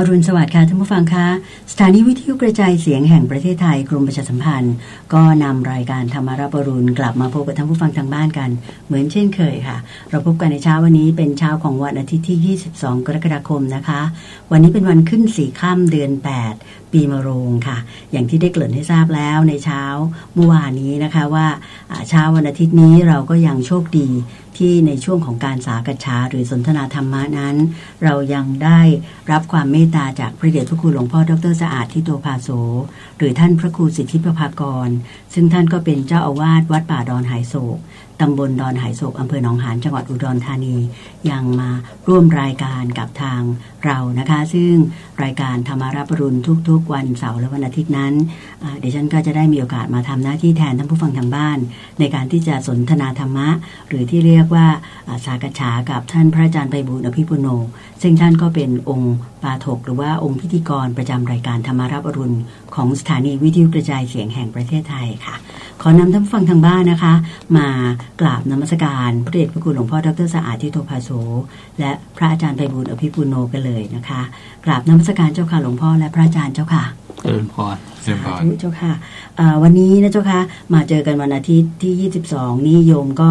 อรุณสวัสดิ์ค่ะท่านผู้ฟังคะสถานีวิทยุกระจายเสียงแห่งประเทศไทยกรมประชาสัมพันธ์ ก็นำรายการธรรมารับอรุณกลับมาพบกับท่านผู้ฟังทางบ้านกัน เหมือนเช่นเคยค่ะ เราพบกันในเช้าวันนี้เป็นเช้าของวันอาทิตย์ที่ 22 กรกฎาคมนะคะ วันนี้เป็นวันขึ้นสี่ข้ามเดือน 8 ปีมะโรงค่ะ อย่างที่ได้เกริ่นให้ทราบแล้วในเช้าเมื่อวานนี้นะคะว่าเช้าวันอาทิตย์นี้เราก็ยังโชคดีที่ในช่วงของการสากชาหรือสนทนาธรรมะนั้น เรายังได้รับความเมตตาจากพระเดชพระคุณหลวงพ่อดรสะอาดที่ตัวพาโสหรือท่านพระครูสิทธิประภากร ซึ่งท่านก็เป็นเจ้าอาวาสวัดป่าดอนหายโศก ตำบลดอนหายโศกอำเภอหนองหานจังหวัดอุดรธานี ยังมาร่วมรายการกับทางเรานะคะ ซึ่งรายการธรรมารับรุณทุกๆ วันเสาร์และวันอาทิตย์นั้นเดี๋ยวฉันก็จะได้มีโอกาสมาทำหน้าที่แทนท่านผู้ฟังทางบ้าน ในการที่จะสนทนาธรรมะ หรือที่เรียกว่าสากฉากับท่านพระอาจารย์ไพบุญอภิปุโน ซึ่งท่านก็เป็นองค์ปาถกหรือว่าองค์พิธีกรประจำรายการธรรมารับรุณของสถานีวิทยุกระจายเสียงแห่งประเทศไทยค่ะ ขอนำท่านผู้ฟังทางบ้านนะคะ มากราบนมัสการพระเดชพระคุณหลวงพ่อดรสะอาดทิโตภาโสและพระอาจารย์ไพบุญอภิปุโนกันเลยนะคะ กราบนมัสการเจ้าค่ะหลวงพ่อและพระอาจารย์เจ้าค่ะเจริญพรเจริญพรเจ้าค่ะวันนี้นะเจ้าค่ะมาเจอกันวันอาทิตย์ที่ 22 นี่โยมก็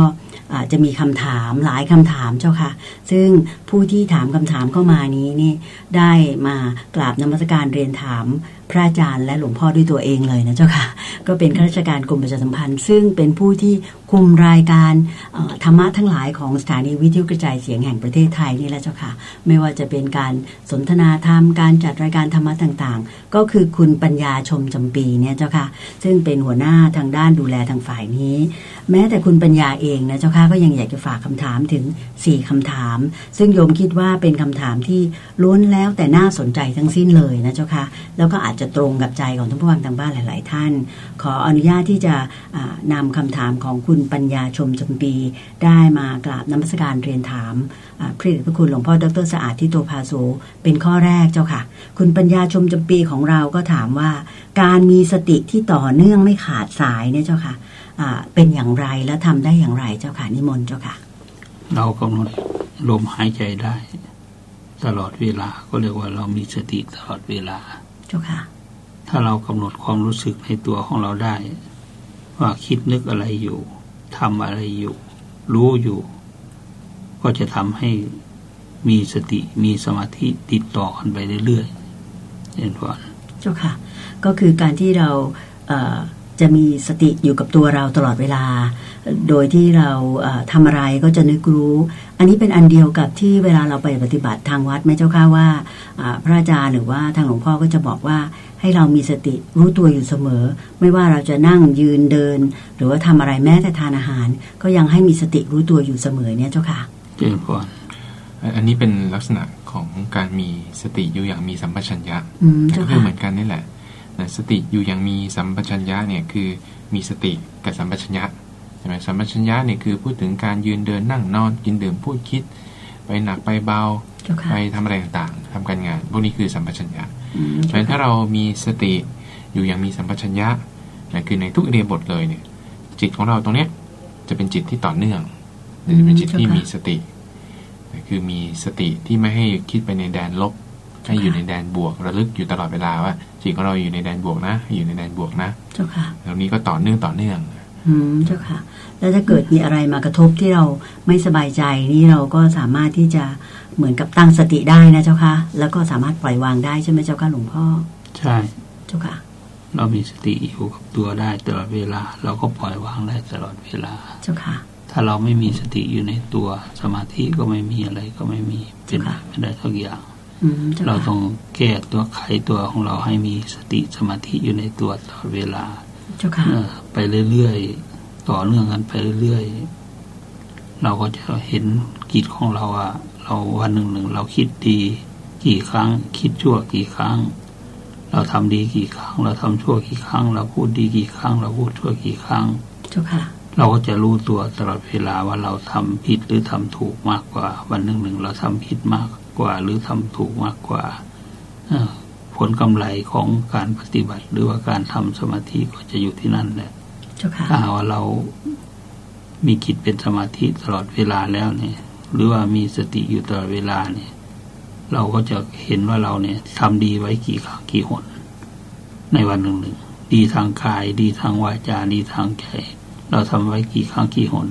จะมีคำถามหลายคำถามเจ้าค่ะ ซึ่งผู้ที่ถามคำถามเข้ามานี้นี่ได้มากราบนมัสการเรียนถามพระอาจารย์และหลวงพ่อด้วยตัวเองเลยนะเจ้าค่ะ ก็เป็นข้าราชการกรมประชาสัมพันธ์ ซึ่งเป็นผู้ที่คุมรายการธรรมะทั้งหลายของสถานีวิทยุกระจายเสียงแห่งประเทศไทยนี่แหละเจ้าค่ะ ไม่ว่าจะเป็นการสนทนาธรรมการจัดรายการธรรมะต่างๆ ก็คือคุณปัญญาชมจำปีเนี่ยเจ้าค่ะ ซึ่งเป็นหัวหน้าทางด้านดูแลทางฝ่ายนี้ แม้แต่คุณปัญญาเองนะเจ้าค่ะก็ยังอยากจะฝากคำถามถึง 4คำถาม ซึ่งโยมคิดว่าเป็นคำถามที่ล้วนแล้วแต่น่าสนใจทั้งสิ้นเลยนะเจ้าค่ะ แล้วก็อาจจะตรงกับใจของท่านผู้ฟังทางบ้านหลาย ๆ ท่าน ขออนุญาตที่จะนำคำถามของคุณปัญญาชมจำปี ได้มากราบน้ำมศการเรียนถาม พระเดชพระคุณหลวงพ่อดรสะอาดที่โตภาโสเป็นข้อแรกเจ้าค่ะ คุณปัญญาชมจำปีของเราก็ถามว่า การมีสติที่ต่อเนื่องไม่ขาดสายเนี่ยเจ้าค่ะเป็นอย่างไรและทำได้อย่างไรเจ้าค่ะนิมนต์เจ้าค่ะ เรากำหนดลมหายใจได้ ตลอดเวลาก็เรียกว่าเรามีสติตลอดเวลา เจ้าค่ะ ถ้าเรากำหนดความรู้สึกในตัวของเราได้ ว่าคิดนึกอะไรอยู่ทำอะไรอยู่ รู้อยู่ ก็จะทำให้มีสติมีสมาธิติดต่อกันไปเรื่อยๆเห็นพอนเจ้าค่ะ ก็คือการที่เราเจะมีสติอยู่กับตัวเราตลอดเวลา โดยที่เราทำอะไรก็จะนึกรู้ อันนี้เป็นอันเดียวกับที่เวลาเราไปปฏิบัติทางวัดแม่เจ้าค่ะว่าพระอาจารย์หรือว่าทางหลวงพ่อก็จะบอกว่าให้เรามีสติรู้ตัวอยู่เสมอ ไม่ว่าเราจะนั่งยืนเดิน หรือว่าทำอะไรแม้แต่ทานอาหาร ก็ยังให้มีสติรู้ตัวอยู่เสมอเนี่ยเจ้าค่ะ เจริญพรอันนี้เป็นลักษณะของการมีสติอยู่อย่างมีสัมปชัญญะก็คือเหมือนกันนี่แหละสติอยู่อย่างมีสัมปชัญญะเนี่ยคือมีสติกับสัมปชัญญะใช่ไหมสัมปชัญญะเนี่ยคือพูดถึงการยืนเดินนั่งนอนกินดื่มพูดคิด ไปหนักไปเบาไปทำอะไรต่างๆทำการงาน พวกนี้คือสัมปชัญญะเพราะฉะนั้นถ้าเรามีสติอยู่อย่างมีสัมปชัญญะนะคือในทุกเรียบทเลยเนี่ยจิตของเราตรงเนี้ยจะเป็นจิตที่ต่อเนื่อง จะเป็นจิตที่มีสติ คือมีสติที่ไม่ให้คิดไปในแดนลบให้อยู่ในแดนบวกระลึกอยู่ตลอดเวลาว่าจิตของเราอยู่ในแดนบวกนะอยู่ในแดนบวกนะเจ้าค่ะแล้วนี้ก็ต่อเนื่องต่อเนื่องอืมเจ้าค่ะ แล้วถ้าเกิดมีอะไรมากระทบที่เราไม่สบายใจนี่เราก็สามารถที่จะเหมือนกับตั้งสติได้นะเจ้าค่ะ แล้วก็สามารถปล่อยวางได้ใช่ไหมเจ้าค่ะหลวงพ่อ ใช่เจ้าค่ะ เรามีสติอยู่กับตัวได้ตลอดเวลา เราก็ปล่อยวางได้ตลอดเวลา เจ้าค่ะ ถ้าเราไม่มีสติอยู่ในตัวสมาธิก็ไม่มีอะไรก็ไม่มีเป็นไม่ได้ทุกอย่างเราต้องแก้ตัวไขตัวของเราให้มีสติสมาธิอยู่ในตัวตลอดเวลาไปเรื่อยๆต่อเนื่องกันไปเรื่อยๆเราก็จะเห็นกิจของเราอะเราวันหนึ่งหนึ่งเราคิดดี กี่ครั้ง คิดชั่วกี่ครั้ง เราทำดีกี่ครั้ง เราทำชั่วกี่ครั้ง เราพูดดีกี่ครั้ง เราพูดชั่วกี่ครั้งเจ้าค่ะ เราก็จะรู้ตัวตลอดเวลาว่าเราทำผิดหรือทำถูกมากกว่า วันหนึ่งหนึ่งเราทำผิดมากกว่า หรือทำถูกมากกว่าผลกำไรของการปฏิบัติ หรือว่าการทำสมาธิก็จะอยู่ที่นั่นแหละถ้าว่าเรามีจิตเป็นสมาธิตลอดเวลาแล้วเนี่ย หรือว่ามีสติอยู่ตลอดเวลาเนี่ย เราก็จะเห็นว่าเราเนี่ยทำดีไว้กี่ครั้งกี่หน ในวันหนึ่งหนึ่งดีทางกาย ดีทางวาจาดีทางใจ เราทำไว้กี่ครั้งกี่หน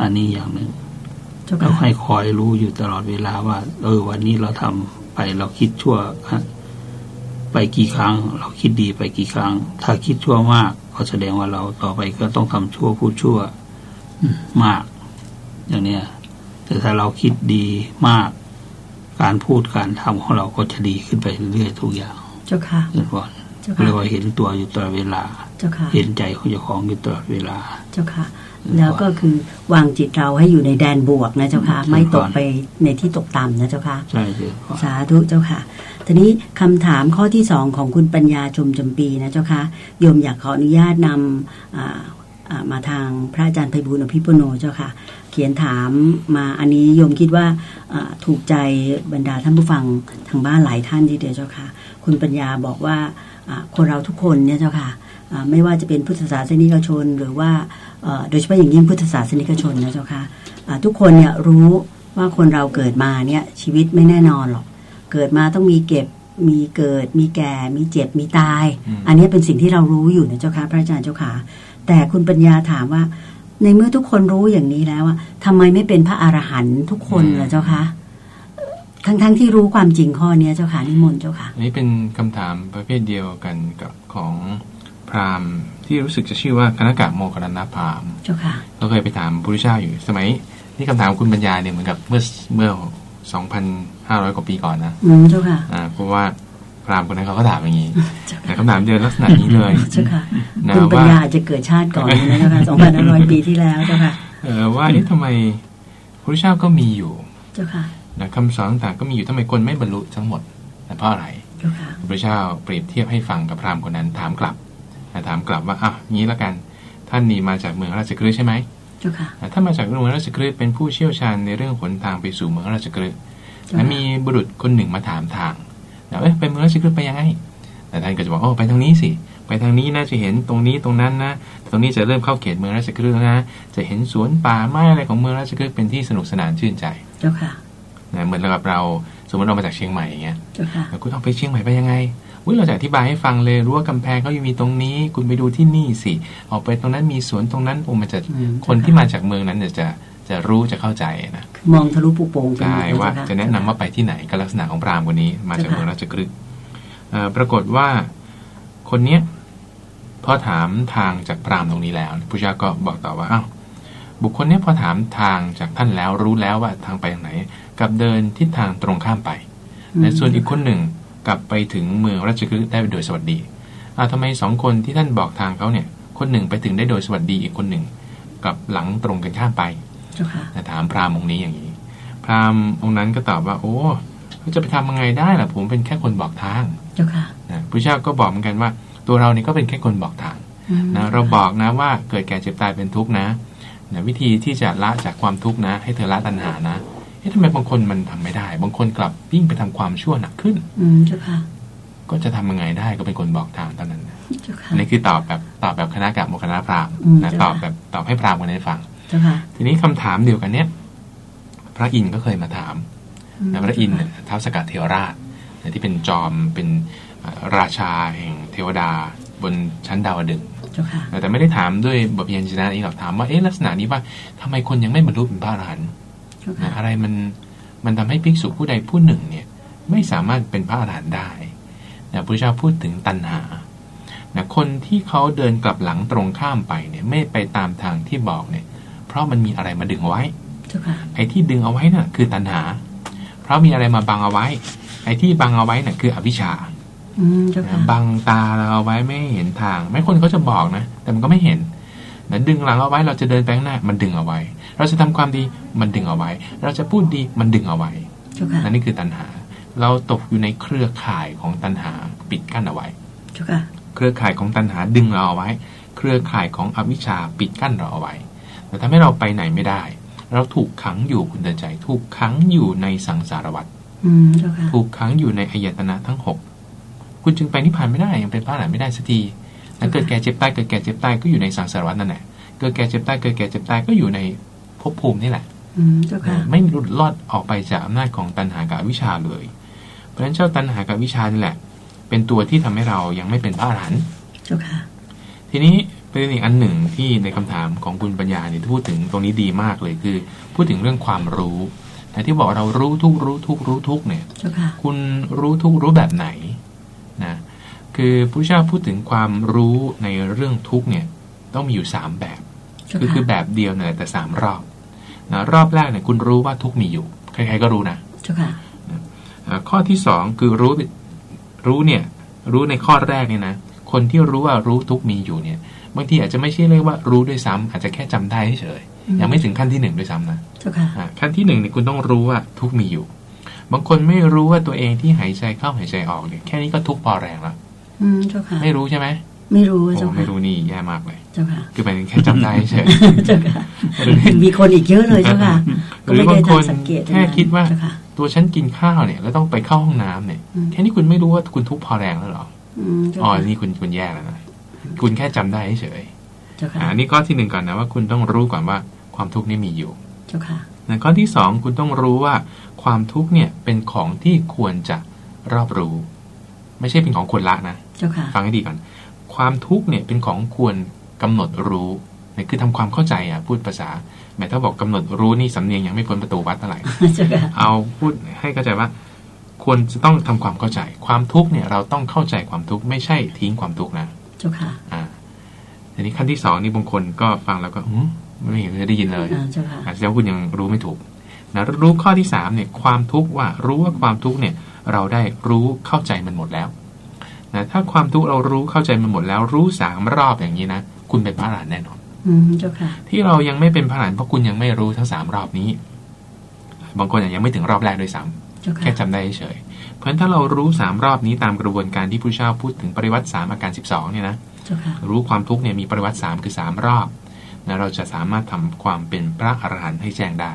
อันนี้อย่างหนึ่งเราให้คอยรู้อยู่ตลอดเวลาว่า เออ วันนี้เราทำไปเราคิดชั่วไปกี่ครั้ง เราคิดดีไปกี่ครั้ง ถ้าคิดชั่วมากก็แสดงว่าเราต่อไปก็ต้องทำชั่วพูดชั่วมาก อย่างเนี้ยแต่ถ้าเราคิดดีมาก การพูดการทำของเราก็จะดีขึ้นไปเรื่อยๆทุกอย่าง เจ้าค่ะเรื่อยๆ เรียกว่าเห็นตัวอยู่ตลอดเวลาเจ้าค่ะเห็นใจของเจ้าของอยู่ตลอดเวลา เจ้าค่ะ แล้วก็คือวางจิตเราให้อยู่ในแดนบวกนะเจ้าค่ะ ไม่ตกไปในที่ตกต่ำนะเจ้าค่ะ ใช่สาธุเจ้าค่ะ ทีนี้คำถามข้อที่สองของคุณปัญญาชมจำปีนะเจ้าค่ะ โยมอยากขออนุญาตนำมาทางพระอาจารย์ไพบุญอภิปุโนเจ้าค่ะ เขียนถามมาอันนี้โยมคิดว่าถูกใจบรรดาท่านผู้ฟังทางบ้านหลายท่านทีเดียวเจ้าค่ะ คุณปัญญาบอกว่า คนเราทุกคนเนี่ยเจ้าค่ะไม่ว่าจะเป็นพุทธศาสนิกชน หรือว่าโดยเฉพาะอย่างยิ่งพุทธศาสนิกชนนะเจ้าค่ะทุกคนเนี่ยรู้ว่าคนเราเกิดมาเนี่ยชีวิตไม่แน่นอนหรอก เกิดมาต้องมีเก็บมีเกิดมีแก่ มีเจ็บมีตาย อันนี้เป็นสิ่งที่เรารู้อยู่นะเจ้าค่ะพระอาจารย์เจ้าค่ะแต่คุณปัญญาถามว่า ในเมื่อทุกคนรู้อย่างนี้แล้วว่าทำไมไม่เป็นพระอรหันต์ทุกคนล่ะเจ้าค่ะ ทั้งๆทที่รู้ความจริงข้อนี้เจ้าค่ะนิมนต์เจ้าค่ะ อันนี้เป็นคำถามประเภทเดียวกันกับของพราหมณ์ที่รู้สึกจะชื่อว่าคณะกะโมกรณพราหมณ์เจ้าค่ะเราเคยไปถามพระพุทธเจ้าอยู่ สมัยนี่คำถามคุณปัญญาเนี่ยเหมือนกับเมื่อเมื่อสองพันห้าร้อยกว่าปีก่อนนะอืมเจ้าค่ะอ่าเพราะว่าพราหมณ์คนนั้นเขาก็ถามอย่างนี้แต่คำถามเดียวลักษณะนี้เลยเจ้าค่ะคุณปัญญาจะเกิดชาติก่อนนะเจ้าค่ะสองพันห้าร้อยปีที่แล้วเจ้าค่ะเออว่าเอ๊ะทำไมพระเจ้าก็มีอยู่ เจ้าค่ะ นะคำสอนต่างก็มีอยู่ทำไมคนไม่บรรลุทั้งหมดแต่เพราะอะไรเจ้าค่ะพระเจ้าเปรียบเทียบให้ฟังกับพราหมณ์คนนั้นถามกลับถามกลับว่าอะงี้แล้วกัน ท่านนี่มาจากเมืองราชกฤห์ใช่ไหมเจ้าค่ะถ้ามาจากเมืองราชกฤห์เป็นผู้เชี่ยวชาญในเรื่องหนทางไปสู่เมืองราชกฤห์แล้วมีบุรุษคนหนึ่งมาถามทางเอ้ยไปเมืองราชกฤห์ไปยังไงแต่ท่านก็จะบอกโอ้ไปทางนี้สิไปทางนี้นะจะเห็นตรงนี้ตรงนั้นนะ ตรงนี้จะเริ่มเข้าเขตเมืองราชกฤห์แล้วนะ จะเห็นสวนป่าไม้อะไรของเมืองราชกฤห์เป็นที่สนุกสนานชื่นใจ เจ้าค่ะ นะเหมือนกับเราสมมติเรามาจากเชียงใหม่อย่างเงี้ยเจ้าค่ะคุณต้องไปเชียงใหม่ไปยังไงอุ้ยเราจะอธิบายให้ฟังเลยรู้ว่ากำแพงเขายังมีตรงนี้ คุณไปดูที่นี่สิออกไปตรงนั้นมีสวนตรงนั้นโอ้มันจะคนที่มาจากเมืองนั้นจะจะรู้จะเข้าใจนะมองทะลุปุโป่งใช่ว่าจะแนะนำว่าไปที่ไหนก็ลักษณะของพราหมณ์คนนี้ มาจากเมืองราชกฤห์ปรากฏว่าคนเนี้ยพอถามทางจากพราหมณ์ตรงนี้แล้วพุทธเจ้าก็บอกต่อว่าอ้าว บุคคลนี้พอถามทางจากท่านแล้วรู้แล้วว่าทางไปทางไหนกับเดินทิศทางตรงข้ามไปแต่ส่วนอีกคนหนึ่งกลับไปถึงเมืองราชกฤห์ได้โดยสวัสดีอ้าวทำไมสองคนที่ท่านบอกทางเขาเนี่ย คนหนึ่งไปถึงได้โดยสวัสดีอีกคนหนึ่งกับหลังตรงกันข้ามไปถามพราหมณ์องค์นี้อย่างนี้ พราหมณ์องค์นั้นก็ตอบว่า โอ้เขาจะไปทำยังไงได้ล่ะผมเป็นแค่คนบอกทางเจ้าค่ะพระเจ้าก็บอกเหมือนกันว่า ตัวเรานี่ก็เป็นแค่คนบอกทางนะเราบอกนะว่าเกิดแก่เจ็บตายเป็นทุกข์นะ นะวิธีที่จะละจากความทุกข์นะ ให้เธอละตัณหานะเอ๊ะทำไมบางคนมันทำไม่ได้ บางคนกลับยิ่งไปทำความชั่วหนักขึ้น อืมเจ้าค่ะ ก็จะทำยังไงได้ก็เป็นคนบอกทางเท่านั้นเจ้าค่ะนี่คือตอบแบบตอบแบบคณะกับโมคณะพราหมณ์นะตอบแบบตอบให้พราหมณ์คนนี้ฟังเจ้าค่ะ ทีนี้คำถามเดียวกันเนี้ยพระอินทร์ก็เคยมาถามนะพระอินทร์ท้าวสกัดเทวราชที่เป็นจอมเป็นราชาแห่งเทวดา บนชั้นดาวดึงแต่ไม่ได้ถามด้วยบทเรียนชนะนี้หรอกถามว่าเอ๊ะลักษณะนี้ว่าทำไมคนยังไม่บรรลุเป็นพระอรหันต์อะไรมันมันทำให้ภิกษุผู้ใดผู้หนึ่งเนี่ยไม่สามารถเป็นพระอรหันต์ได้นะพระเจ้าพูดถึงตัณหานะคนที่เขาเดินกลับหลังตรงข้ามไปเนี่ยไม่ไปตามทางที่บอกเนี่ย เพราะมันมีอะไรมาดึงเอาไว้ไอ้ที่ดึงเอาไว้น่ะ คือตัณหา เพราะมีอะไรมาบังเอาไว้ ไอ้ที่บังเอาไว้น่ะ คืออวิชชา บังตาเราเอาไว้ไม่เห็นทาง ไม่คนเขาจะบอกนะ แต่มันก็ไม่เห็นนะดึงหลังเอาไว้เราจะเดินไปข้างหน้า มันดึงเอาไว้ เราจะทำความดีมันดึงเอาไว้ เราจะพูดดีมันดึงเอาไว้นั่นนี่คือตัณหา เราตกอยู่ในเครือข่ายของตัณหาปิดกั้นเอาไว้เครือข่ายของตัณหาดึงเราเอาไว้ เครือข่ายของอวิชชาปิดกั้นเราเอาไว้ แต่ทำให้เราไปไหนไม่ได้ เราถูกขังอยู่คุณเดินใจ ถูกขังอยู่ในสังสารวัฏถูกขังอยู่ในอายตนะทั้งหก คุณจึงไปนิพพานไม่ได้ยังเป็นพระอรหันต์ไม่ได้สักทีแล้วเกิดแก่เจ็บตายเกิดแก่เจ็บตายก็อยู่ในสังสารวัฏนั่นแหละเกิดแก่เจ็บตายเกิดแก่เจ็บตายก็อยู่ในภพภูมินี่แหละไม่หลุดลอดออกไปจากอำนาจของตัณหากับวิชาเลย เพราะฉะนั้นเจ้าตัณหากับวิชานี่แหละ เป็นตัวที่ทำให้เรายังไม่เป็นพระอรหันต์ทีนี้เป็นอีกอันหนึ่งที่ในคำถามของคุณปัญญาเนี่ยพูดถึงตรงนี้ดีมากเลยคือ พูดถึงเรื่องความรู้แต่ที่บอกเรารู้ทุกรู้ทุกรู้ทุกเนี่ย คุณรู้ทุกรู้แบบไหน นะคือพระเจ้าพูดถึงความรู้ในเรื่องทุกเนี่ยต้องมีอยู่สามแบบ คือคือแบบเดียวเนี่ยแต่สามรอบนะรอบแรกเนี่ยคุณรู้ว่าทุกมีอยู่ ใครๆก็รู้นะข้อที่สองคือรู้รู้เนี่ยรู้ในข้อแรกเนี่ยนะคนที่รู้ว่ารู้ทุกมีอยู่เนี่ยบางทีอาจจะไม่ใช่เรียกว่ารู้ด้วยซ้ำอาจจะแค่จำได้เฉยยังไม่ถึงขั้นที่หนึ่งด้วยซ้ำนะขั้นที่หนึ่งเนี่ยคุณต้องรู้ว่าทุกมีอยู่ บางคนไม่รู้ว่าตัวเองที่หายใจเข้าหายใจออกเนี่ยแค่นี้ก็ทุกพอแรงแล้วไม่รู้ใช่ไหมไม่รู้เจ้าค่ะไม่รู้นี่แย่มากเลย เจ้าค่ะ คือเป็นแค่จำได้เฉยเจ้าค่ะมีคนอีกเยอะเลยเจ้าค่ะหรือบางคนแค่คิดว่า ตัวฉันกินข้าวเนี่ย แล้วต้องไปเข้าห้องน้ำเนี่ย แค่นี้คุณไม่รู้ว่าคุณทุกพอแรงแล้วหรออ๋อนี่คุณคุณแย่แล้วนะคุณแค่จำได้เฉยอันนี้ข้อที่หนึ่งก่อนนะว่าคุณต้องรู้ก่อนว่าความทุกข์นี่มีอยู่ เจ้าค่ะ ข้อที่สองคุณต้องรู้ว่า ความทุกข์เนี่ยเป็นของที่ควรจะรอบรู้ ไม่ใช่เป็นของควรละนะเจ้าค่ะฟังให้ดีก่อน ความทุกข์เนี่ยเป็นของควรกำหนดรู้นี่คือทำความเข้าใจอะพูดภาษาแม้ถ้าบอกกำหนดรู้นี่สำเนียงยังไม่พ้นประตูวัดเท่าไหร่เอาพูดให้เข้าใจว่า ควรจะต้องทำความเข้าใจ ความทุกข์เนี่ยเราต้องเข้าใจความทุกข์ไม่ใช่ทิ้งความทุกข์นะเจ้าค่ะ อ่าทีนี้ขั้นที่สองนี่บางคนก็ฟังแล้วก็ ไม่เห็นจะได้ยินเลยอาจจะคุณยังรู้ไม่ถูกนะรู้ข้อที่สามเนี่ยความทุกข์ว่ารู้ว่าความทุกข์เนี่ยเราได้รู้เข้าใจมันหมดแล้วนะถ้าความทุกข์เรารู้เข้าใจมันหมดแล้ว รู้สามรอบอย่างนี้นะคุณเป็นพระอรหันต์แน่นอนที่เรายังไม่เป็นพระอรหันต์เพราะคุณยังไม่รู้ทั้งสามรอบนี้ บางคนยังไม่ถึงรอบแรกด้วยซ้ำแค่จำได้เฉยเพราะฉะนั้นถ้าเรารู้สามรอบนี้ตามกระบวนการที่ผู้เช่าพูดถึงปริวัติสามอาการสิบสองเนี่ยนะรู้ความทุกข์เนี่ยมีปริวัติสามคือสามรอบ นะเราจะสามารถทำความเป็นพระอรหันต์ให้แจ้งได้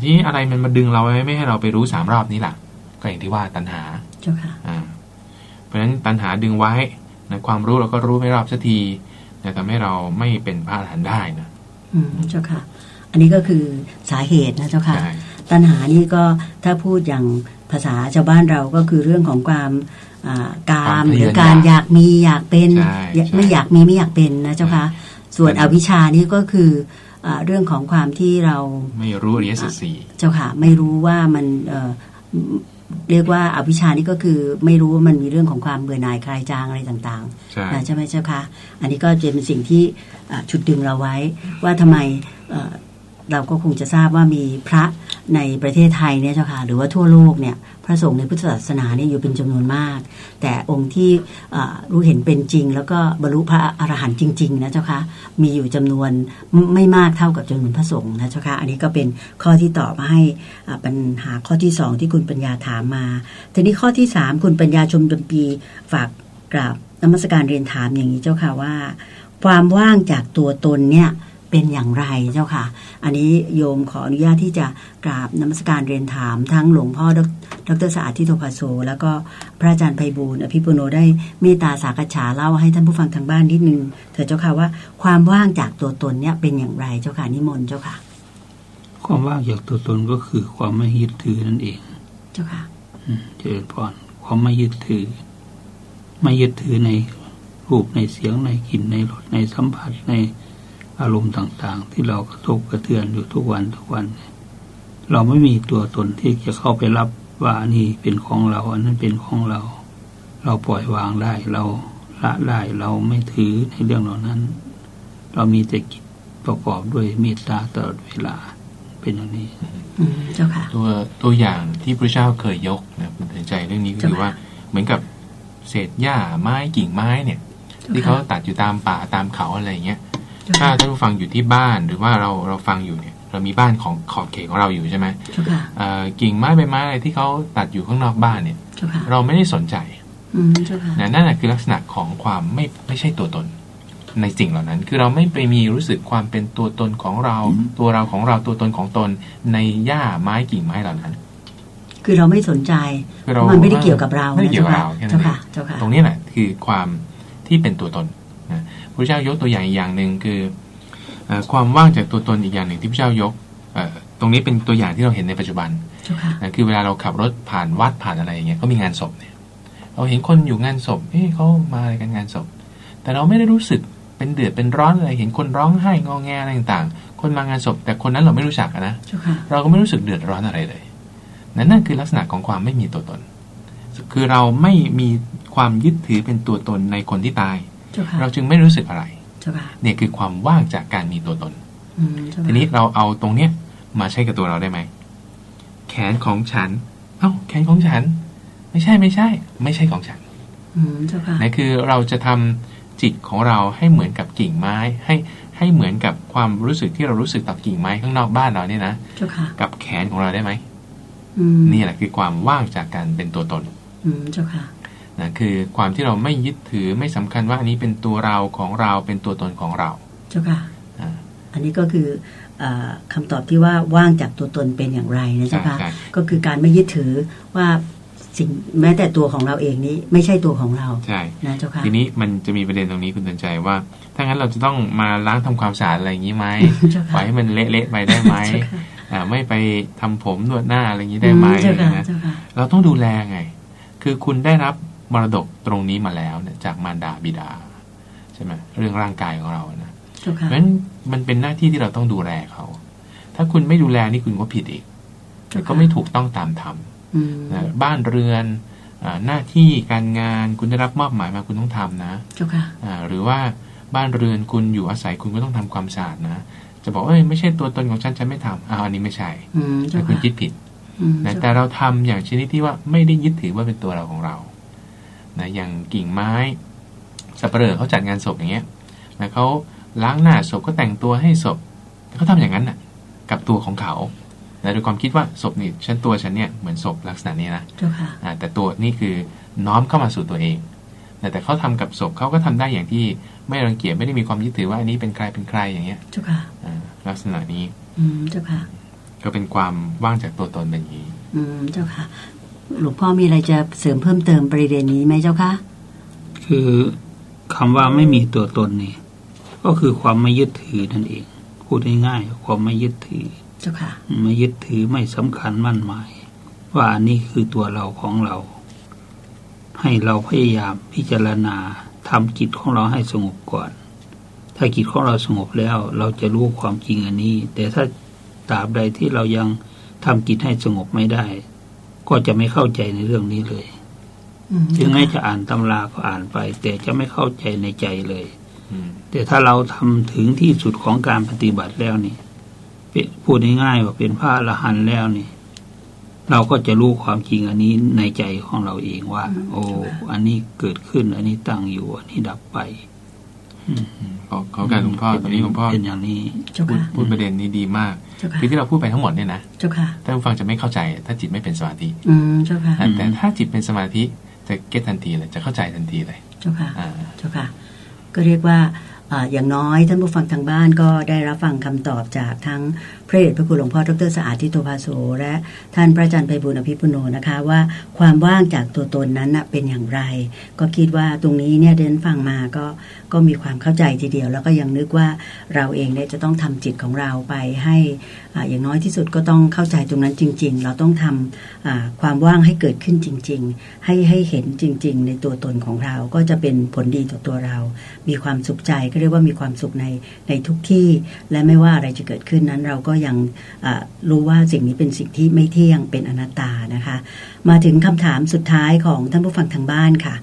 ทีนี้อะไรมันมาดึงเราไว้ไม่ให้เราไปรู้สามรอบนี้ล่ะ ก็อย่างที่ว่าตัณหาเจ้าค่ะเพราะฉะนั้นตัณหาดึงไว้นะความรู้เราก็รู้ไม่รอบสักทีแต่ทำให้เราไม่เป็นพระอรหันต์ได้นะอืมเจ้าค่ะ อันนี้ก็คือสาเหตุนะเจ้าค่ะ ตัณหานี่ก็ถ้าพูดอย่างภาษาชาวบ้านเราก็คือเรื่องของความกามหรือการอยากมีอยากเป็น ไม่อยากมีไม่อยากเป็นนะเจ้าค่ะ ส่วนอวิชานี่ก็คืออเรื่องของความที่เราไม่รู้อริยสัจสี่เจ้าค่ะไม่รู้ว่ามันเรียกว่าอวิชานี่ก็คือไม่รู้ว่ามันมีเรื่องของความเบื่อหน่ายคลายจางอะไรต่างๆใช่ไหมเจ้าค่ะอันนี้ก็จะเป็นสิ่งที่ชุดดึงเราไว้ว่าทำไมเราก็คงจะทราบว่ามีพระ ในประเทศไทยเนี่ยเจ้าค่ะหรือว่าทั่วโลกเนี่ยพระสงฆ์ในพุทธศาสนาเนี่ยอยู่เป็นจำนวนมาก แต่องค์ที่รู้เห็นเป็นจริง แล้วก็บรรลุพระอรหันต์จริงๆนะเจ้าค่ะมีอยู่จำนวนไม่มากเท่ากับจำนวนพระสงฆ์นะเจ้าค่ะอันนี้ก็เป็นข้อที่ตอบมาให้ปัญหาข้อที่สองที่คุณปัญญาถามมา ทีนี้ข้อที่สามคุณปัญญาชมดมปีฝากกราบนมัสการเรียนถามอย่างนี้เจ้าค่ะว่า ความว่างจากตัวตนเนี่ย เป็นอย่างไรเจ้าค่ะ อันนี้โยมขออนุญาตที่จะกราบนมัสการเรียนถามทั้งหลวงพ่อดรสะอาดทิโตภาโซ แล้วก็พระอาจารย์ไพบูลอภิปุโนได้เมตตาสากฉาเล่าให้ท่านผู้ฟังทางบ้านนิดนึงเถิดเจ้าค่ะว่าความว่างจากตัวตนเนี่ยเป็นอย่างไรเจ้าค่ะนิมนต์เจ้าค่ะ ความว่างจากตัวตนก็คือความไม่ยึดถือนั่นเอง เจ้าค่ะเจริญพรความไม่ยึดถือ ไม่ยึดถือในรูปในเสียงในกลิ่นในรสในสัมผัสใน อารมณ์ต่างๆ ที่เรากระทบกระเทือนอยู่ทุกวันทุกวัน เราไม่มีตัวตนที่จะเข้าไปรับว่านี่เป็นของเราอันนั้นเป็นของเรา เราปล่อยวางได้เราละได้เราไม่ถือในเรื่องเหล่านั้น เรามีแต่กิจประกอบด้วยเมตตาตลอดเวลาเป็นอย่างนี้เจ้าค่ะตัวตัวอย่างที่พระเจ้าเคยยกนะผมสนใจเรื่องนี้คือว่าเหมือนกับเศษหญ้าไม้กิ่งไม้เนี่ย ที่เขาตัดอยู่ตามป่าตามเขาอะไรเงี้ย ถ้าท่านผู้ฟังอยู่ที่บ้านหรือว่าเราเราฟังอยู่เนี่ย เรามีบ้านของขอบเขตของเราอยู่ใช่ไหมกิ่งไม้ใบไม้อะไรที่เขาตัดอยู่ข้างนอกบ้านเนี่ย เราไม่ได้สนใจนั่นแหละคือลักษณะของความไม่ไม่ใช่ตัวตน ในสิ่งเหล่านั้น คือเราไม่ไปมีรู้สึกความเป็นตัวตนของเรา ตัวเราของเราตัวตนของตน ในหญ้าไม้กิ่งไม้เหล่านั้น คือเราไม่สนใจมันไม่ได้เกี่ยวกับเราไม่เกี่ยวกับเราเจ้าค่ะ ตรงนี้แหละคือความที่เป็นตัวตน พระเจ้ายกตัวอย่างอีกอย่างหนึ่งคือความว่างจากตัวตนอีกอย่างหนึ่งที่พระเจ้ายกตรงนี้เป็นตัวอย่างที่เราเห็นในปัจจุบันนะคือเวลาเราขับรถผ่านวัดผ่านอะไรอย่างเงี้ยก็มีงานศพเนี่ยเราเห็นคนอยู่งานศพเฮ้ยเขามาอะไรกันงานศพ แต่เราไม่ได้รู้สึกเป็นเดือดเป็นร้อนอะไรเห็นคนร้องไห้งอแงอะไรต่างๆ คนมางานศพ แต่คนนั้นเราไม่รู้จักนะเราก็ไม่รู้สึกเดือดร้อนอะไรเลยนั่นนั่นคือลักษณะของความไม่มีตัวตน คือเราไม่มีความยึดถือเป็นตัวตนในคนที่ตาย เราจึงไม่รู้สึกอะไรเนี่ยคือความว่างจากการมีตัวตนทีนี้เราเอาตรงเนี้ยมาใช้กับตัวเราได้ไหมแขนของฉัน เอ้า แขนของฉัน ไม่ใช่ไม่ใช่ ไม่ใช่ของฉันนั่นคือเราจะทำจิตของเราให้เหมือนกับกิ่งไม้ ให้ให้เหมือนกับความรู้สึกที่เรารู้สึกต่อกิ่งไม้ข้างนอกบ้านเราเนี่ยนะกับแขนของเราได้ไหมนี่แหละคือความว่างจากการเป็นตัวตนเจ้าค่ะ นะคือความที่เราไม่ยึดถือไม่สำคัญว่าอันนี้เป็นตัวเราของเราเป็นตัวตนของเรา เจ้าค่ะอันนี้ก็คืออคำตอบที่ว่าว่างจากตัวตนเป็นอย่างไรนะเจ้าค่ะก็คือการไม่ยึดถือว่าสิ่งแม้แต่ตัวของเราเองนี้ไม่ใช่ตัวของเราใช่นะเจ้าค่ะทีนี้มันจะมีประเด็นตรงนี้คุณตันใจว่า ถ้างั้นเราจะต้องมาล้างทำความสะอาดอะไรอย่างนี้ไหมปล่อยให้มันเละๆไปได้ไหมไม่ไปทำผมนวดหน้าอะไรอย่างนี้ได้ไหมนะเราต้องดูแลไง คือคุณได้รับ มรดกตรงนี้มาแล้วเนี่ยจากมารดาบิดาใช่ไหมเรื่องร่างกายของเรานะเพราะฉะนั้นมันเป็นหน้าที่ที่เราต้องดูแลเขา ถ้าคุณไม่ดูแลนี่คุณก็ผิดอีกก็ไม่ถูกต้องตามธรรมนะบ้านเรือนหน้าที่การงานคุณได้รับมอบหมายมาคุณต้องทำนะหรือว่าบ้านเรือนคุณอยู่อาศัยคุณก็ต้องทำความสะอาดนะจะบอกเอ้ยไม่ใช่ตัวตนของฉันฉันไม่ทำอ่าอันนี้ไม่ใช่แต่คุณคิดผิดนะแต่เราทำอย่างชนิดที่ว่าไม่ได้ยึดถือว่าเป็นตัวเราของเรา นะอย่างกิ่งไม้สับเปลือเขาจัดงานศพอย่างเงี้ยนะเขาล้างหน้าศพก็แต่งตัวให้ศพเขาทำอย่างนั้นน่ะ กับตัวของเขาแต่โดยความคิดว่าศพนี่ฉันตัวฉันเนี่ยเหมือนศพลักษณะนี้นะแต่ตัวนี่คือน้อมเข้ามาสู่ตัวเองแต่แต่เขาทำกับศพเขาก็ทำได้อย่างที่ไม่รังเกียจไม่ได้มีความยึดถือว่าอันนี้เป็นใครเป็นใครอย่างเงี้ยเจ้าค่ะลักษณะนี้ อืมเจ้าค่ะ ก็เป็นความว่างจากตัวตนแบบนี้ อืมเจ้าค่ะ หลวงพ่อมีอะไรจะเสริมเพิ่มเติมประเด็นนี้ไหมเจ้าคะ คือคำว่าไม่มีตัวตนนี่ก็คือความไม่ยึดถือนั่นเอง พูดง่ายๆความไม่ยึดถือ เจ้าค่ะ ไม่ยึดถือไม่สำคัญมั่นหมาย ว่าอันนี้คือตัวเราของเรา ให้เราพยายามพิจารณาทำจิตของเราให้สงบก่อน ถ้าจิตของเราสงบแล้วเราจะรู้ความจริงอันนี้ แต่ถ้าตราบใดที่เรายังทำจิตให้สงบไม่ได้ ก็จะไม่เข้าใจในเรื่องนี้เลยถึงแม้จะอ่านตำราก็อ่านไป แต่จะไม่เข้าใจในใจเลยแต่ถ้าเราทำถึงที่สุดของการปฏิบัติแล้วนี่พูดง่ายๆว่าเป็นพระอรหันต์แล้วนี่ เราก็จะรู้ความจริงอันนี้ในใจของเราเองว่า โอ้อันนี้เกิดขึ้น อันนี้ตั้งอยู่ อันนี้ดับไปเขาการหลวงพ่อตอนนี้หลวงพ่อเป็นอย่างนี้พูดประเด็นนี้ดีมาก คือที่เราพูดไปทั้งหมดเนี่ยนะเจ้าค่ะถ้าผู้ฟังจะไม่เข้าใจ ถ้าจิตไม่เป็นสมาธิอืมเจ้าค่ะแต่ถ้าจิตเป็นสมาธิจะเก็ตทันทีเลยจะเข้าใจทันทีเลย เจ้าค่ะเจ้าค่ะ ก็เรียกว่าอย่างน้อยท่านผู้ฟังทางบ้านก็ได้รับฟังคำตอบจากทั้งพ ระเดชพระคุณหลวงพ่อดรสะอาดทิโตภาโสและท่านพระอาจารย์ไพบุญอภิปุโนนะคะว่าความว่างจากตัวตนนั้นเป็นอย่างไร ก็คิดว่าตรงนี้เนี่ยเดินฟังมาก็ก็มีความเข้าใจทีเดียว แล้วก็ยังนึกว่าเราเองเนี่ยจะต้องทำจิตของเราไปให้ออย่างน้อยที่สุดก็ต้องเข้าใจตรงนั้นจริง ๆ เราต้องทำความว่างให้เกิดขึ้นจริง ๆ ให้ให้เห็นจริง ๆ ในตัวตนของเราก็จะเป็นผลดีต่อตัวเรา มีความสุขใจก็เรียกว่ามีความสุขในในทุกที่ และไม่ว่าอะไรจะเกิดขึ้นนั้นเราก็ยังรู้ว่าสิ่งนี้เป็นสิ่งที่ไม่เที่ยงเป็นอนัตตานะคะ มาถึงคำถามสุดท้ายของท่านผู้ฟังทางบ้านค่ะ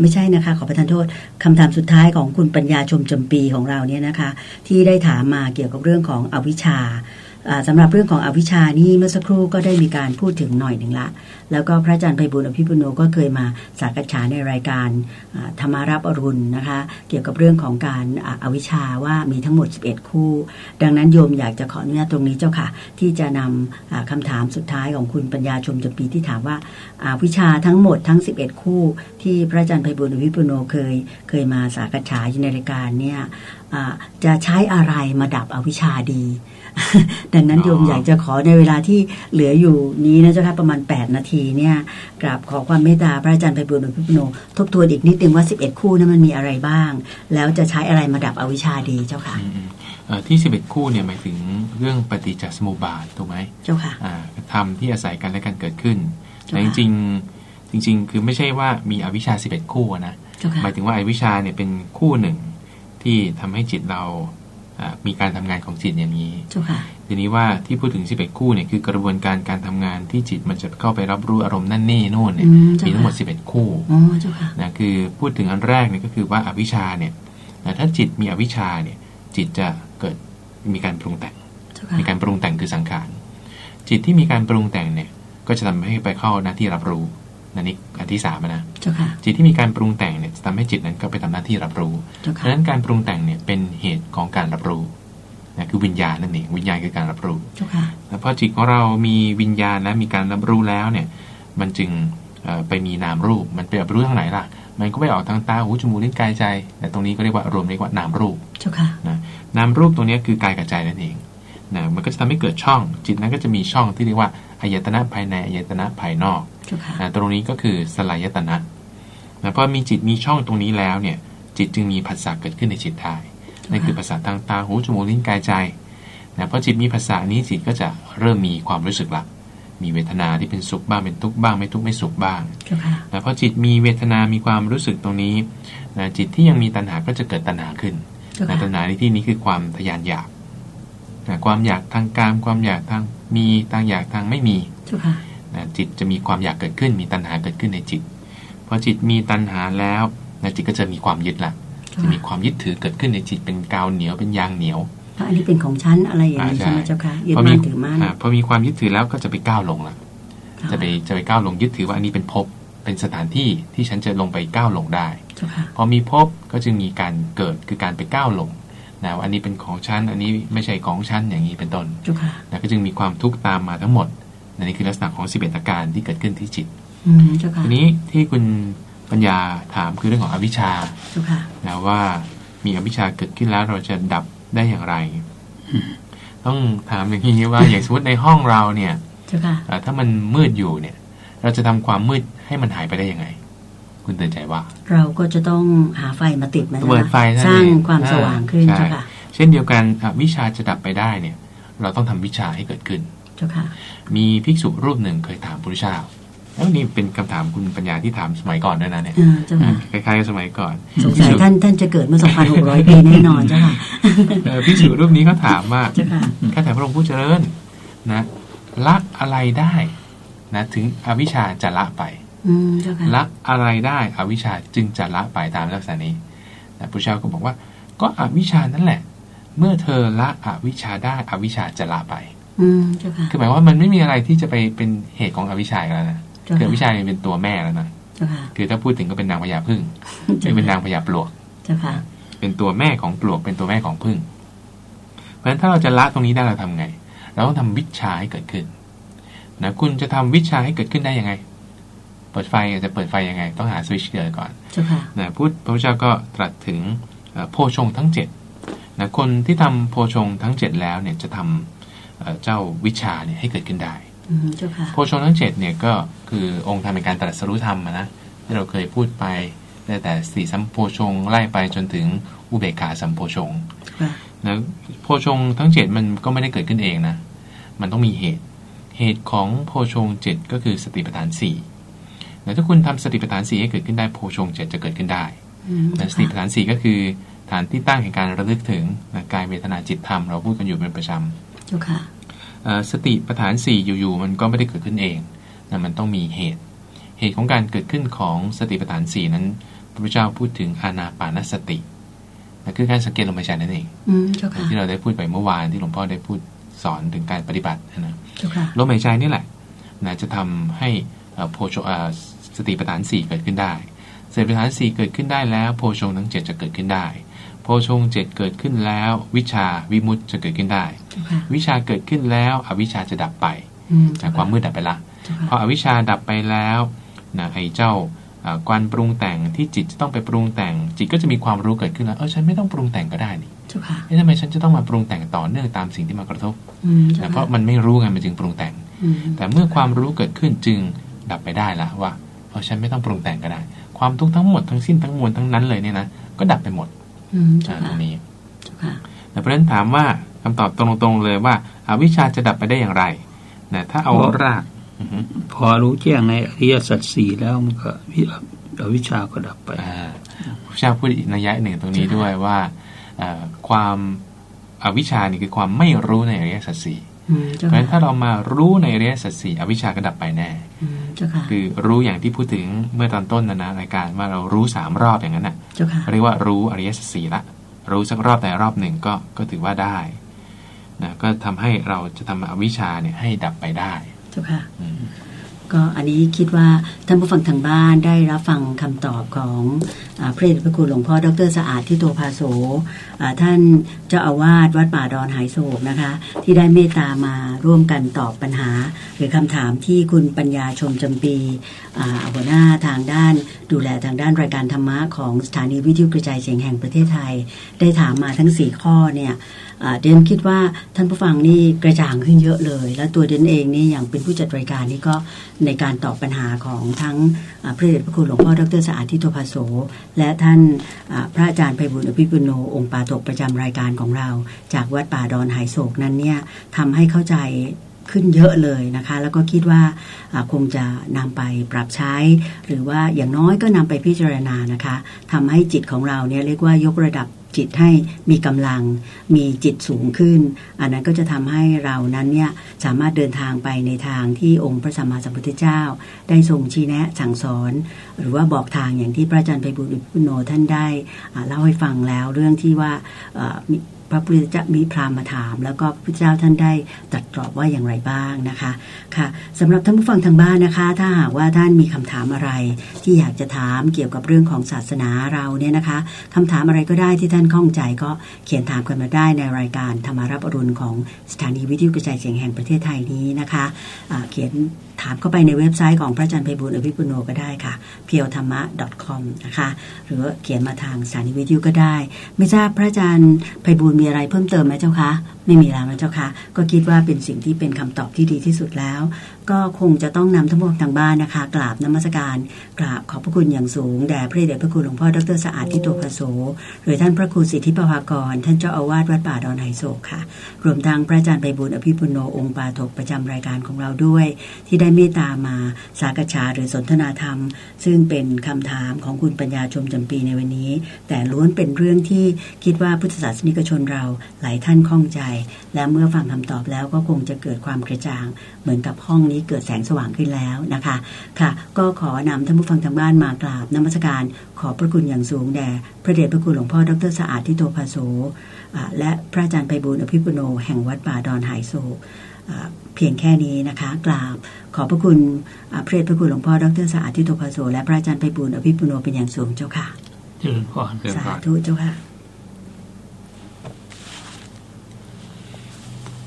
ไม่ใช่นะคะ ขอประทานโทษคำถามสุดท้ายของคุณปัญญาชมจำปีของเราเนี่ยนะคะ ที่ได้ถามมาเกี่ยวกับเรื่องของอวิชชา สำหรับเรื่องของอวิชานี่เมื่อสักครู่ก็ได้มีการพูดถึงหน่อยหนึ่งละ แล้วก็พระอาจารย์ไพบุญอภิปุโนก็เคยมาสักษาในรายการธรรมารับอรุณนะคะ เกี่ยวกับเรื่องของการอวิชาว่ามีทั้งหมด 11 คู่ ดังนั้นโยมอยากจะขออนุญาตตรงนี้เจ้าค่ะ ที่จะนำคำถามสุดท้ายของคุณปัญญาชมจปีที่ถามว่าอาวิชาทั้งหมดทั้ง 11 คู่ ที่พระอาจารย์ไพบุญอภิปุโนเคยเคยมาสักษาอยู่ในรายการเนี่ยจะใช้อะไรมาดับอวิชชาดี ดังนั้นโยมอยากจะขอในเวลาที่เหลืออยู่นี้นะเจ้าค่ะประมาณ 8 นาทีเนี่ยกราบขอความเมตตาพระอาจารย์ไพบุญอภิปุโน ทบทวนอีกนิดนึงว่า 11 คู่นั้นมันมีอะไรบ้าง แล้วจะใช้อะไรมาดับอวิชชาดีเจ้าค่ะที่สิบเอ็ดคู่เนี่ยหมายถึงเรื่องปฏิจจสมุปบาทถูกไหมเจ้าค่ะธรรมที่อาศัยกันและกันเกิดขึ้นแต่จริงจริง ๆ คือไม่ใช่ว่ามีอวิชชาสิบเอ็ดคู่นะหมายถึงว่าอวิชชาเนี่ยเป็นคู่หนึ่งที่ทำให้จิตเรา มีการทำงานของจิตอย่างนี้ทีนี้ว่าที่พูดถึงสิบเอ็ดคู่เนี่ยคือกระบวนการการทำงานที่จิตมันจะเข้าไปรับรู้อารมณ์นั่นนี่โน่นเนี่ยมีทั้งหมดสิบเอ็ดคู่นะคือพูดถึงอันแรกเนี่ยก็คือว่าอวิชชาเนี่ยถ้าจิตมีอวิชชาเนี่ยจิตจะเกิดมีการปรุงแต่ง มีการปรุงแต่งคือสังขารจิตที่มีการปรุงแต่งเนี่ยก็จะทำให้ไปเข้าหน้าที่รับรู้ นันนี้อันที่สามนะจิตที่มีการปรุงแต่งเนี่ยจะทำให้จิตนั้นก็ไปทำหน้าที่รับรู้ดังนั้นการปรุงแต่งเนี่ยเป็นเหตุของการรับรู้นะคือวิญญาณนั่นเองวิญญาณคือการรับรู้แล้วพอจิตของเรามีวิญญาณและมีการรับรู้แล้วเนี่ย มันจึงไปมีนามรูป มันไปรับรู้ทางไหนล่ะ มันก็ไปออกทางตาหูจมูกลิ้นกายใจ แต่ตรงนี้ก็เรียกว่ารวมเรียกว่านามรูปนะนามรูปตรงนี้คือกายกับใจนั่นเองนะมันก็จะทำให้เกิดช่อง จิตนั้นก็จะมีช่องที่เรียกว่า อายตนะภายในอายตนะภายนอกนะตรงนี้ก็คือสลายตนะนะพอมีจิตมีช่องตรงนี้แล้วเนี่ย จิตจึงมีภาษาเกิดขึ้นในจิตได้นั่นคือภาษาทางตาหูจมูกลิ้นกายใจนะพอจิตมีภาษานี้จิตก็จะเริ่มมีความรู้สึกละมีเวทนาที่เป็นสุขบ้างเป็นทุกข์บ้างไม่ทุกข์ไม่สุขบ้างนะพอจิตมีเวทนามีความรู้สึกตรงนี้นะจิตที่ยังมีตัณหาก็จะเกิดตัณหาขึ้นนะตัณหาในที่นี้คือความทยานอยากนะความอยากทางการความอยากทาง มีทางอยากทางไม่มีนะจิตจะมีความอยากเกิดขึ้น มีตัณหาเกิดขึ้นในจิตพอจิตมีตัณหาแล้วนะจิตก็จะมีความยึดละจะมีความยึดถือเกิดขึ้นในจิตเป็นกาวเหนียวเป็นยางเหนียวอันนี้เป็นของฉันอะไรอย่างนี้ใช่ไหมเจ้าค่ะยึดมั่นถือมั่นพอมีความยึดถือแล้วก็จะไปก้าวลงละจะไปจะไปก้าวลงยึดถือว่าอันนี้เป็นภพเป็นสถานที่ที่ฉันจะลงไปก้าวลงได้พอมีภพก็จึงมีการเกิดคือการไปก้าวลง นะอันนี้เป็นของฉันอันนี้ไม่ใช่ของฉันอย่างนี้เป็นต้นนะก็จึงมีความทุกข์ตามมาทั้งหมดนี่คือลักษณะของสิบเอ็ดอาการที่เกิดขึ้นที่จิตทีนี้ที่คุณปัญญาถามคือเรื่องของอวิชชานะว่ามีอวิชชาเกิดขึ้นแล้วเราจะดับได้อย่างไร ต้องถามอย่างนี้ว่าอย่างสมมติในห้องเราเนี่ยถ้ามันมืดอยู่เนี่ย เราจะทำความมืดให้มันหายไปได้ยังไง คุณเตือนใจว่า เราก็จะต้องหาไฟมาติดมันเปิดไฟสร้างความสว่างขึ้นใช่ค่ะ เช่นเดียวกันวิชาจะดับไปได้เนี่ย เราต้องทำวิชาให้เกิดขึ้นมีภิกษุรูปหนึ่งเคยถามพระพุทธเจ้าแล้วนี่เป็นคำถามคุณปัญญาที่ถามสมัยก่อนด้วยนะเนี่ยคล้ายๆกับสมัยก่อนสงสัยท่านท่านจะเกิดเมื่อสองพันหกร้อยปีแน่นอนจ้ะค่ะภิกษุรูปนี้เขาถามว่าข้าแต่พระองค์ผู้เจริญนะละอะไรได้นะถึงอวิชชาจะละไป ละอะไรได้อวิชชาจึงจะละไปตามลักษณะนี้แต่พระเจ้าก็บอกว่า ก็อวิชานั่นแหละ เมื่อเธอละอวิชชาได้อวิชชาจะละไปคือหมายว่ามันไม่มีอะไรที่จะไปเป็นเหตุของอวิชชาแล้วนะคืออวิชชาเป็นตัวแม่แล้วนะคือถ้าพูดถึงก็เป็นนางพญาพึ่งไม่เป็นนางพญาปลวกเป็นตัวแม่ของปลวก เป็นตัวแม่ของพึ่ง เพราะฉะนั้นถ้าเราจะละตรงนี้ได้เราทำไง เราต้องทำวิชาให้เกิดขึ้นนะคุณจะทำวิชาให้เกิดขึ้นได้ยังไง เปิดไฟจะเปิดไฟยังไง ต้องหาสวิตช์เดือก่อนนะพุทธพระพุทธเจ้าก็ตรัสถึงโพชงทั้ง7นะคนที่ทำโพชงทั้ง 7 แล้วเนี่ยจะทำเจ้าวิชาเนี่ยให้เกิดขึ้นได้โพชงทั้ง7เนี่ยก็คือองค์ธรรมในการตรัสรู้ธรรมนะที่เราเคยพูดไปตั้งแต่สี่สัมโพชงไล่ไปจนถึงอุเบกขาสัมโพชงนะโพชงทั้ง 7 มันก็ไม่ได้เกิดขึ้นเองนะ มันต้องมีเหตุ เหตุของโพชงเจ็ก็คือสติปัฏฐานสี่ นะถ้าคุณทำสติปัฏฐานสี่ให้เกิดขึ้นได้โพชงเจ็ดจะเกิดขึ้นได้นะสติปัฏฐานสี่ก็คือฐานที่ตั้งแห่งการระลึกถึงนะกายเวทนาจิตธรรมเราพูดกันอยู่เป็นประจำสติปัฏฐานสี่อยู่ๆมันก็ไม่ได้เกิดขึ้นเองนะมันต้องมีเหตุ เหตุของการเกิดขึ้นของสติปัฏฐานสี่นั้น พระพุทธเจ้าพูดถึงอานาปานสตินะคือการสังเกตลมหายใจนั่นเองที่เราได้พูดไปเมื่อวานที่หลวงพ่อได้พูดสอนถึงการปฏิบัตินะลมหายใจนี่แหละนะจะทำให้โพช สติปัฏฐานสี่เกิดขึ้นได้ สติปัฏฐานสี่เกิดขึ้นได้แล้ว โพชงทั้งเจ็ดจะเกิดขึ้นได้ โพชงเจ็ดเกิดขึ้นแล้ว วิชาวิมุตจะเกิดขึ้นได้ วิชาเกิดขึ้นแล้วอวิชาจะดับไปจากความมืดดับไปละพออวิชาดับไปแล้วนะไอ้เจ้าการปรุงแต่งที่จิตจะต้องไปปรุงแต่ง จิตก็จะมีความรู้เกิดขึ้นแล้วเออฉันไม่ต้องปรุงแต่งก็ได้นี่ทำไมฉันจะต้องมาปรุงแต่งต่อเนื่องตามสิ่งที่มากระทบเพราะมันไม่รู้ไงมันจึงปรุงแต่ง แต่เมื่อความรู้เกิดขึ้นจึงดับไปได้ละว่าเออฉันไม่ต้องปรุงแต่งก็ได้ ความทุกข์ทั้งหมดทั้งสิ้นทั้งมวลทั้งนั้นเลยเนี่ยนะก็ดับไปหมดตรงนี้เพราะฉะนั้นถามว่าคำตอบตรงๆเลยว่าอาวิชชาจะดับไปได้อย่างไรนะถ้าเอารากพอรู้แจ้งในอริยสัจสี่แล้วมันก็อวิชชาก็ดับไปพระเจ้าพูดอีกนัยยะหนึ่งตรงนี้ด้วยว่าความอวิชชานี่คือความไม่รู้ในอริยสัจสี่ เพราะฉะนั้นถ้าเรามารู้ในอริยสัจสี่อวิชชาก็ดับไปแน่คือรู้อย่างที่พูดถึงเมื่อตอนต้นนะนะรายการว่าเรารู้สามรอบอย่างนั้นน่ะเรียกว่ารู้อริยสัจสี่ละ รู้สักรอบแต่รอบหนึ่งก็ก็ถือว่าได้นะก็ทำให้เราจะทำอวิชชาเนี่ยให้ดับไปได้เจ้าค่ะ ก็อันนี้คิดว่าท่านผู้ฟังทางบ้านได้รับฟังคำตอบของพระเดชพระคุณหลวงพ่อดรสะอาดที่โตภาโสท่านเจ้าอาวาสวัดป่าดอนหายโศกนะคะ ที่ได้เมตตามาร่วมกันตอบปัญหา หรือคำถามที่คุณปัญญาชมจำปีหัวหน้าทางด้านดูแลทางด้านรายการธรรมะของสถานีวิทยุกระจายเสียงแห่งประเทศไทย ได้ถามมาทั้ง 4 ข้อเนี่ย เดนคิดว่าท่านผู้ฟังนี่กระจ่างขึ้นเยอะเลย แล้วตัวเดนเองนี่อย่างเป็นผู้จัดรายการนี่ก็ในการตอบปัญหาของทั้งพระเดชพระคุณหลวงพ่อดรสะอาดทิโตภาโสและท่านพระอาจารย์ไพบุญอภิปุโนองค์ปาตกประจำรายการของเรา จากวัดป่าดอนหายโศกนั้นเนี่ยทำให้เข้าใจขึ้นเยอะเลยนะคะ แล้วก็คิดว่าคงจะนำไปปรับใช้ หรือว่าอย่างน้อยก็นำไปพิจารณานะคะทำให้จิตของเราเนี่ยเรียกว่ายกระดับ จิตให้มีกำลัง มีจิตสูงขึ้น อันนั้นก็จะทำให้เรานั้นเนี่ยสามารถเดินทางไปในทางที่องค์พระสัมมาสัมพุทธเจ้า ได้ทรงชี้แนะสั่งสอน หรือว่าบอกทางอย่างที่พระอาจารย์ไพบุตรพุโนท่านได้เล่าให้ฟังแล้วเรื่องที่ว่า พระพุทธเจ้ามีพราหมณ์มาถาม แล้วก็พระพุทธเจ้าท่านได้ตรัสตอบว่าอย่างไรบ้างนะคะค่ะสำหรับท่านผู้ฟังทางบ้านนะคะ ถ้าหากว่าท่านมีคำถามอะไร ที่อยากจะถามเกี่ยวกับเรื่องของศาสนาเราเนี่ยนะคะคำถามอะไรก็ได้ที่ท่านข้องใจก็เขียนถามกันมาได้ในรายการธรรมารับอรุณของสถานีวิทยุกระจายเสียงแห่งประเทศไทยนี้นะคะะเขียนถามเข้าไปในเว็บไซต์ของพระอาจารย์ไพบุญอภิปุโนก็ได้ค่ะ p พียวธรรมะ .com นะคะ หรือเขียนมาทางสถานีวิทยุก็ได้ ไม่ทราบพระอาจารย์ไพบุญมีอะไรเพิ่มเติมไหมเจ้าคะ ไม่มีแล้วนะเจ้าคะ ก็คิดว่าเป็นสิ่งที่เป็นคำตอบที่ดีที่สุดแล้ว ก็คงจะต้องนำทั้งหมดทางบ้านนะคะ กราบนมัสการ กราบขอบพระคุณอย่างสูงแด่พระเดชพระคุณหลวงพ่อดรสะอาดที่ตัวพระโสหรือท่านพระครูสิทธิปภากร ท่านเจ้าอาวาสวัดป่าดอนไฮโศกค่ะ รวมทั้งพระอาจารย์ไพบุญอภิปุโนองค์ปาถกประจำรายการของเราด้วย ที่ได้เมตตามาสากฉาหรือสนทนาธรรม ซึ่งเป็นคำถามของคุณปัญญาชมจำปีในวันนี้ แต่ล้วนเป็นเรื่องที่คิดว่าพุทธศาสนิกชนเราหลายท่านข้องใจ และเมื่อฟังคำตอบแล้วก็คงจะเกิดความกระจ่างเหมือนกับห้องนี้เกิดแสงสว่างขึ้นแล้วนะคะค่ะ ก็ขอนำท่านผู้ฟังทางบ้านมากราบนมัสการ ขอพระคุณอย่างสูงแด่พระเดชพระคุณหลวงพ่อดรสะอาดที่โตภาโสและพระอาจารย์ไพบูลอภิปุโนแห่งวัดป่าดอนหายโศกเพียงแค่นี้นะคะกราบขอพระคุณพระเดชพระคุณหลวงพ่อดรสะอาดทิโตภาโสและพระอาจารย์ไพบูลอภิปุโนเป็นอย่างสูงเจ้าค่ะเจริญพรสาธุเจ้าค่ะ